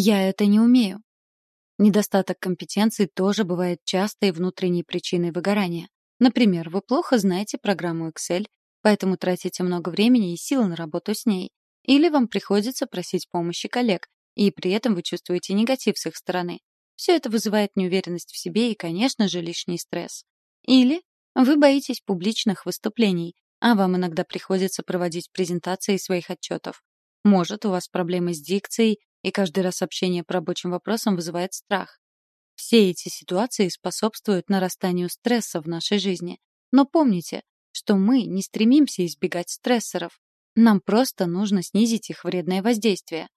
«я это не умею». Недостаток компетенций тоже бывает частой внутренней причиной выгорания. Например, вы плохо знаете программу Excel, поэтому тратите много времени и сил на работу с ней. Или вам приходится просить помощи коллег, и при этом вы чувствуете негатив с их стороны. Все это вызывает неуверенность в себе и, конечно же, лишний стресс. Или вы боитесь публичных выступлений, а вам иногда приходится проводить презентации своих отчетов. Может, у вас проблемы с дикцией, и каждый раз общение по рабочим вопросам вызывает страх. Все эти ситуации способствуют нарастанию стресса в нашей жизни. Но помните, что мы не стремимся избегать стрессоров. Нам просто нужно снизить их вредное воздействие.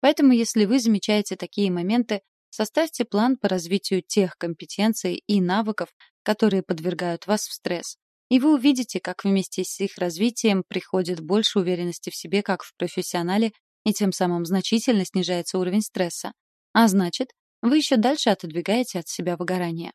Поэтому, если вы замечаете такие моменты, составьте план по развитию тех компетенций и навыков, которые подвергают вас в стресс. И вы увидите, как вместе с их развитием приходит больше уверенности в себе как в профессионале, и тем самым значительно снижается уровень стресса. А значит, вы еще дальше отодвигаете от себя выгорание.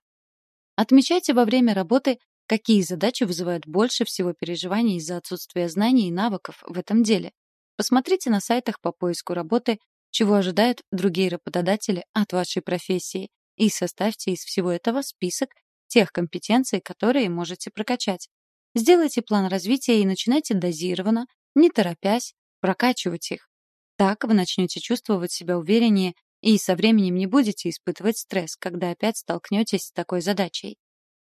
Отмечайте во время работы, какие задачи вызывают больше всего переживаний из-за отсутствия знаний и навыков в этом деле. Посмотрите на сайтах по поиску работы, чего ожидают другие работодатели от вашей профессии, и составьте из всего этого список тех компетенций, которые можете прокачать. Сделайте план развития и начинайте дозированно, не торопясь, прокачивать их. Так вы начнете чувствовать себя увереннее и со временем не будете испытывать стресс, когда опять столкнетесь с такой задачей.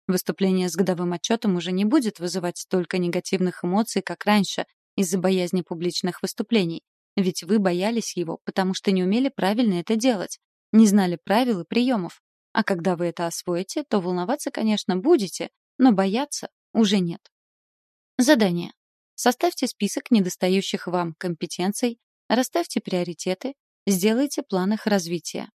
Выступление с годовым отчетом уже не будет вызывать столько негативных эмоций, как раньше, из-за боязни публичных выступлений. Ведь вы боялись его, потому что не умели правильно это делать, не знали правил и приемов. А когда вы это освоите, то волноваться, конечно, будете, но бояться уже нет. Задание. Составьте список недостающих вам компетенций, расставьте приоритеты, сделайте план их развития.